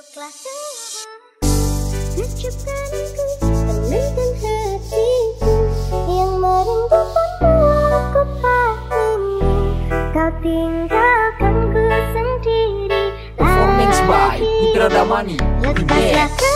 Peluklah Sejupkan aku Tenangkan hatiku Yang merindukanmu Aku pahami Kau tinggalkan ku sendiri. Performance by Putra Damani. Lepaslah